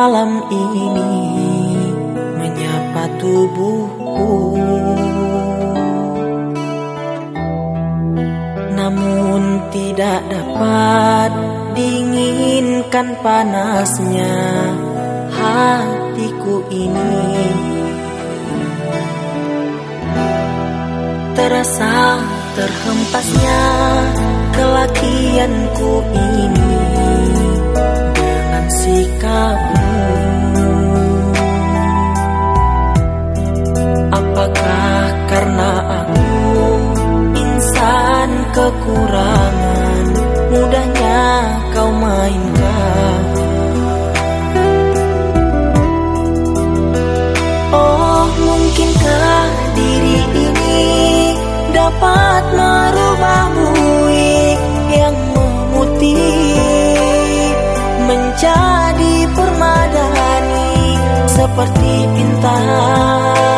malam ini menyapa tubuhku. Namun tidak dapat dinginkan panasnya hatiku ini. Terasa terhempasnya kelakianku ini sikapmu. Apakah karena aku insan kekurangan mudahnya kau mainkan seperti bintang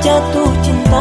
jatuh cinta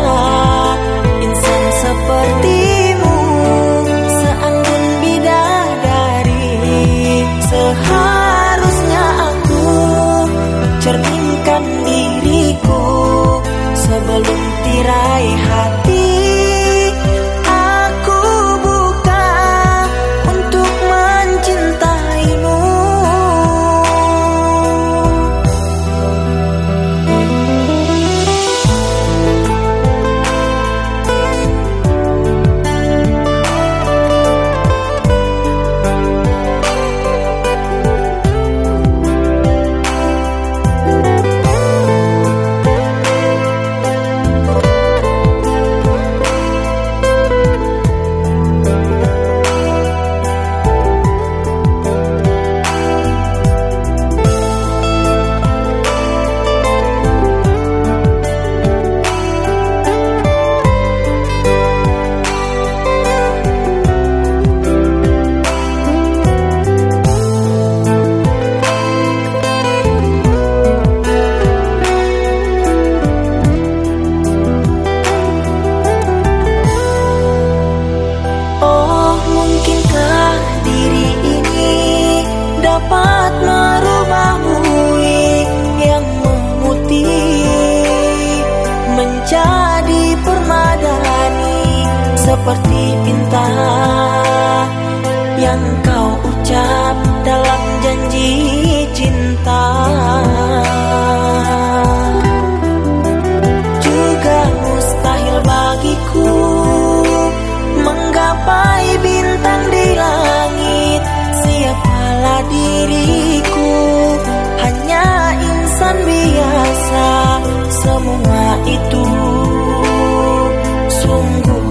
seperti bintang yang kau ucap dalam janji cinta. Juga mustahil bagiku menggapai bintang di langit Siapalah diriku hanya insan biasa Semua itu sungguh